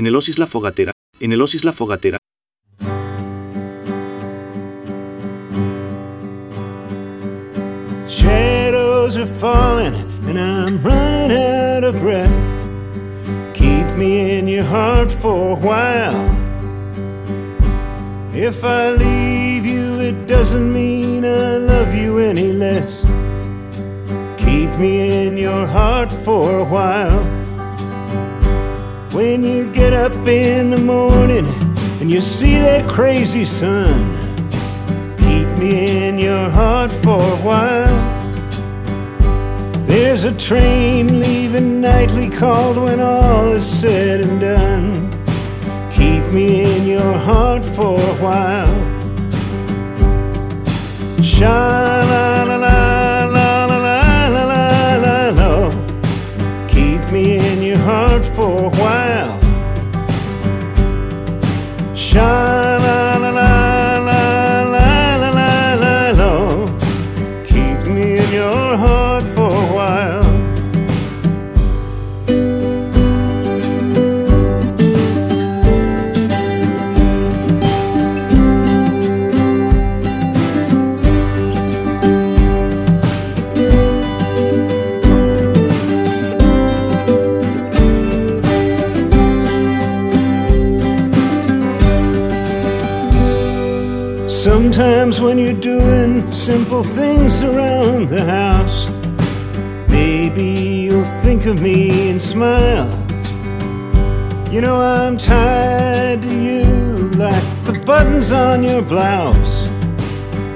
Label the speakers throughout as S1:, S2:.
S1: En
S2: el Osis La Fogatera, en el Osis La Fogatera,
S3: Shadows are falling and I'm running out of breath. Keep me in your heart for a while. If I leave you, it doesn't mean I love you any less. Keep me in your heart for a while. When you get up in the morning and you see that crazy sun, keep me in your heart for a while. There's a train leaving nightly called when all is said and done. Keep me in your heart for a while. Sha la la la la la la la la. Keep me in hunt for a while. Shine simple things around the house, maybe you'll think of me and smile. You know I'm tied to you like the buttons on your blouse.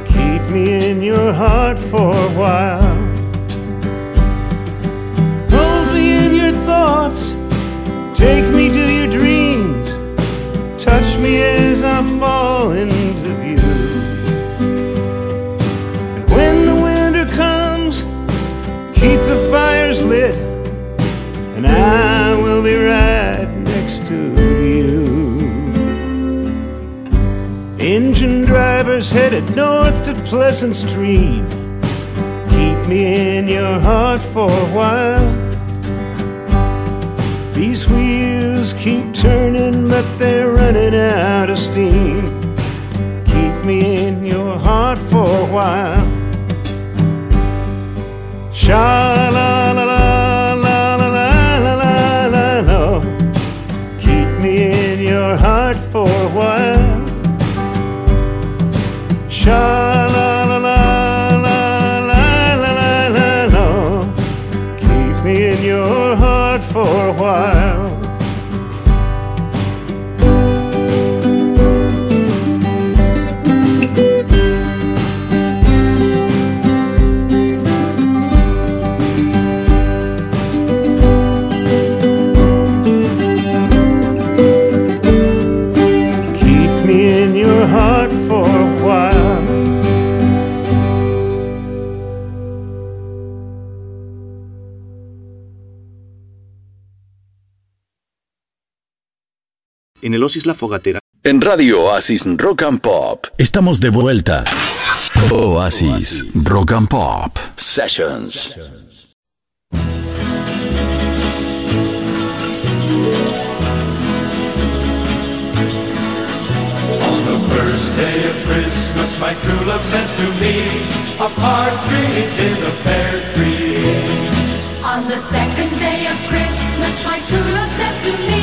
S3: Keep me in your heart for a while. Hold me in your thoughts, take me to your dreams, touch me as I fall into keep the fires lit, and I will be right next to you. Engine drivers headed north to Pleasant Street. Keep me in your heart for a while. These wheels keep turning, but they're running out of steam. Keep me in your heart for a while shine.
S2: En el Oasis La Fogatera,
S4: En Radio Oasis Rock and Pop. Estamos de vuelta. Oasis Rock and Pop Sessions.
S5: On the first day of Christmas, my true love sent to me a partridge in a pear tree.
S1: On the second day of Christmas, my true love said to me,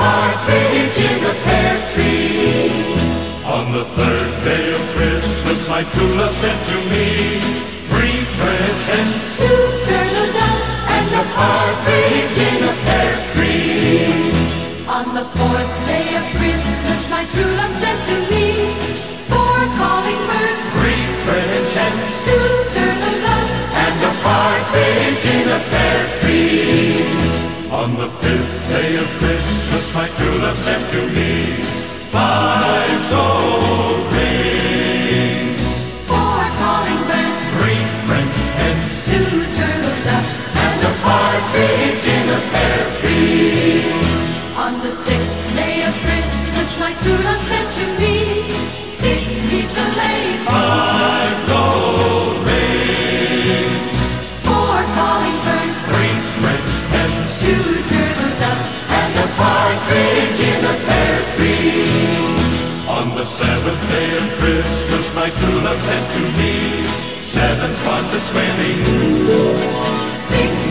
S1: partridge in a pear tree.
S5: On the third day of Christmas, my true love sent to me three French hens.
S1: Two turtle doves and a partridge in a pear tree. On the fourth day of Christmas, my true love said to me, Four calling birds,
S5: Three French hens
S1: two turtle doves and a partridge in a pear tree.
S5: On the fifth day of Christmas, my true love sent to me five gold rings,
S1: Four calling birds,
S5: three French hens,
S1: two turtle doves and a partridge in a pear tree. On the sixth Christmas, my true love sent to me
S5: seven swans a swimming,
S1: Six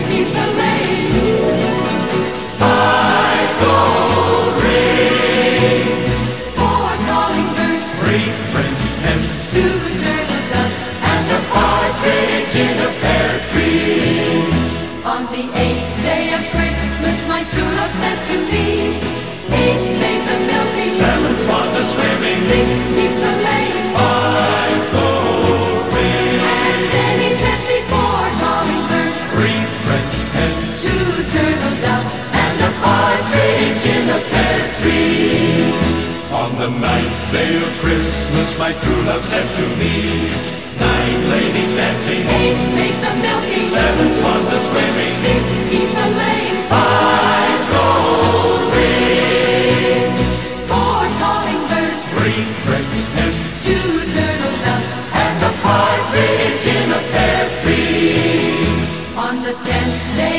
S1: my true love sent to me
S5: nine ladies dancing,
S1: Eight maids a milking,
S5: seven swans a swimming,
S1: six geese a laying,
S5: five gold rings,
S1: four calling birds,
S5: three French hens,
S1: two turtle doves
S5: and a partridge in a pear tree.
S1: On the tenth day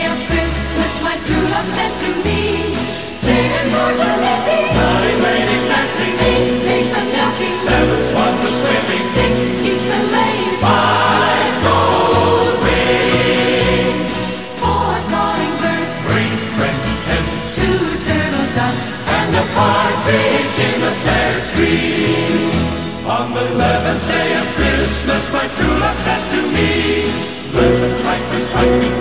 S1: thus my true love said to me,
S5: Bird, like this,
S6: I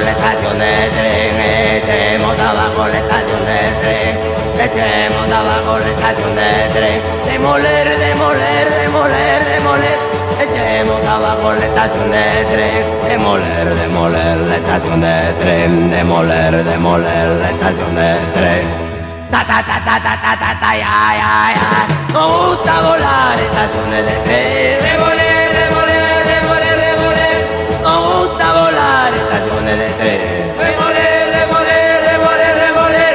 S7: La estación de tren echemos abajo la estación de tren echemos abajo la estación de tren. Demoler demoler demoler demoler echemos abajo la estación de tren. Demoler demoler la estación de tren demoler demoler la estación de tren. Ta ta ta ta ta ta ta ta ya ya ya. Nos gusta volar estaciones de tren. Demoler, estaciones de tren Demoler, demoler, demoler, demoler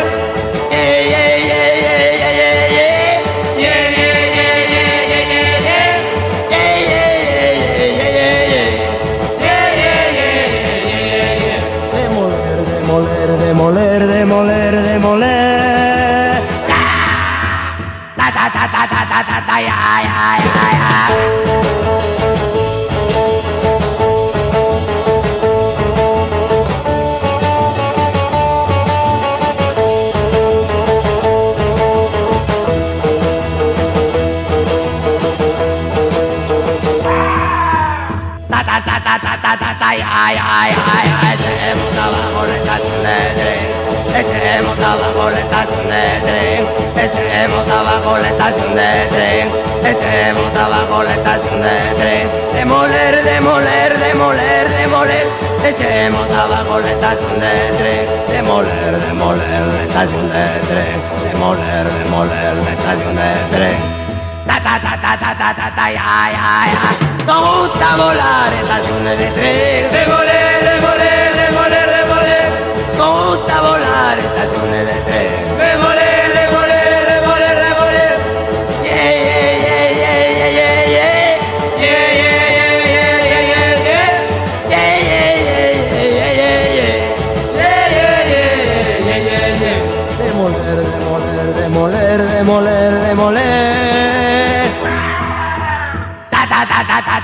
S7: Yeah, yeah, yeah, yeah, yeah, yeah, yeah Yeah, yeah, yeah, yeah, yeah, yeah, yeah Yeah, yeah, yeah, yeah, yeah, yeah, yeah Yeah, yeah, yeah, yeah, yeah, yeah, yeah Demoler, demoler, demoler, demoler, demoler Ta ta ta ta ta ta ta ta ya ya ya ya echemos abajo la estación de tren echemos abajo la estación de tren. Echemos abajo la estación de tren. Echemos abajo la estación de tren demoler demoler demoler demoler echemos abajo la estación de tren. Demoler demoler la estación de tren. Demoler demoler la estación de tren Ta ta ta ta ta ta ta ta ya ya ya. Nos gusta volar estaciones de tren Demoler, demoler, demoler, demoler Nos gusta volar estaciones de tren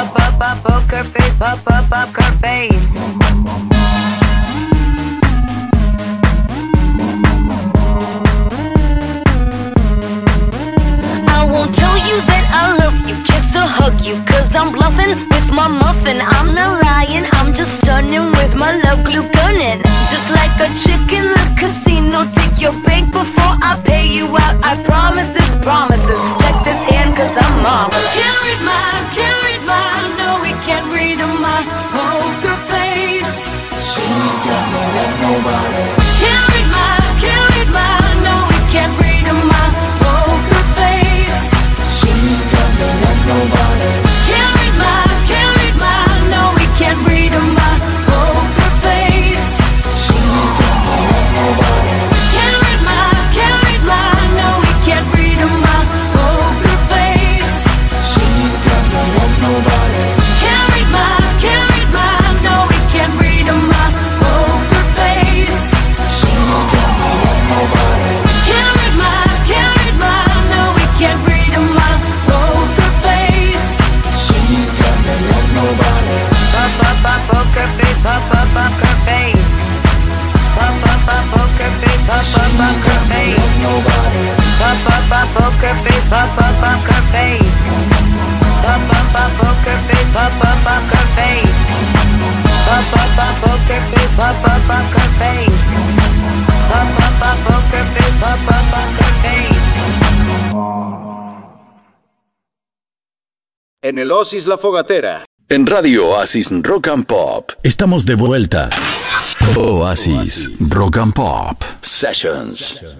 S8: up, up, up, poker face, up, up, up her face. I won't tell you that I love you, kiss or hug you, cause I'm bluffing with my muffin. I'm not lying, I'm just stunning with my love glue gunning. Just like a chick in the casino, take your bank before I pay you out. I promise this, promises. Check this hand, cause I'm off. Carry my, carry I know we can't read my poker face. She's got nobody. bump face. Bump up, bump her face. Bump face. Bump up, bump her face. Bump up,
S1: En el Oasis La Fogatera.
S4: En Radio Oasis Rock and Pop. Estamos de vuelta. Oasis Rock and Pop Sessions.